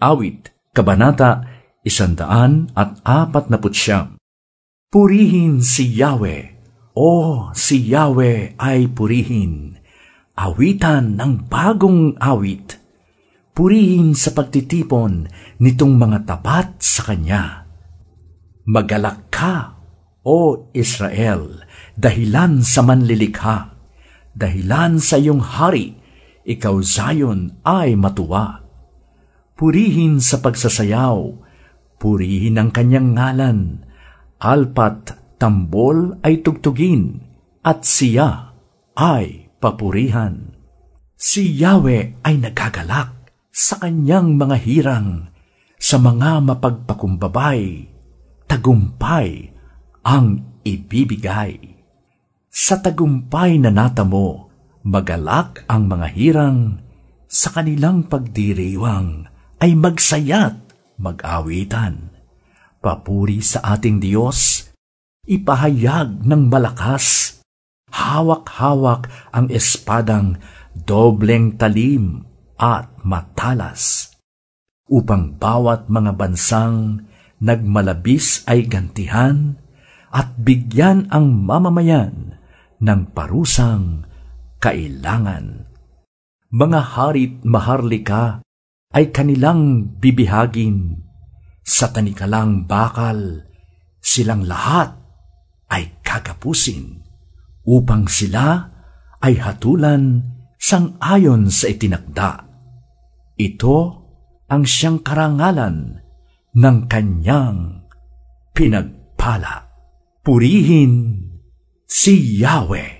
Awit, Kabanata, Isandaan at apat na putsyam. Purihin si Yahweh, o si Yahweh ay purihin. Awitan ng bagong awit. Purihin sa pagtitipon nitong mga tapat sa Kanya. Magalak ka, o Israel, dahilan sa manlilikha. Dahilan sa iyong hari, ikaw Zion ay matuwa purihin sa pagsasayaw, purihin ang kanyang ngalan, alpat tambol ay tugtugin, at siya ay papurihan. Si Yahweh ay nagagalak sa kanyang mga hirang, sa mga mapagpakumbabay, tagumpay ang ibibigay. Sa tagumpay na natamo, magalak ang mga hirang, sa kanilang pagdiriwang ay magsayat, mag-awitan. Papuri sa ating Diyos, ipahayag ng malakas, hawak-hawak ang espadang dobleng talim at matalas, upang bawat mga bansang nagmalabis ay gantihan at bigyan ang mamamayan ng parusang kailangan. Mga harit maharlika ay kanilang bibihagin. Sa tanikalang bakal, silang lahat ay kakapusin upang sila ay hatulan sang ayon sa itinakda. Ito ang siyang karangalan ng kanyang pinagpala. Purihin si Yahweh.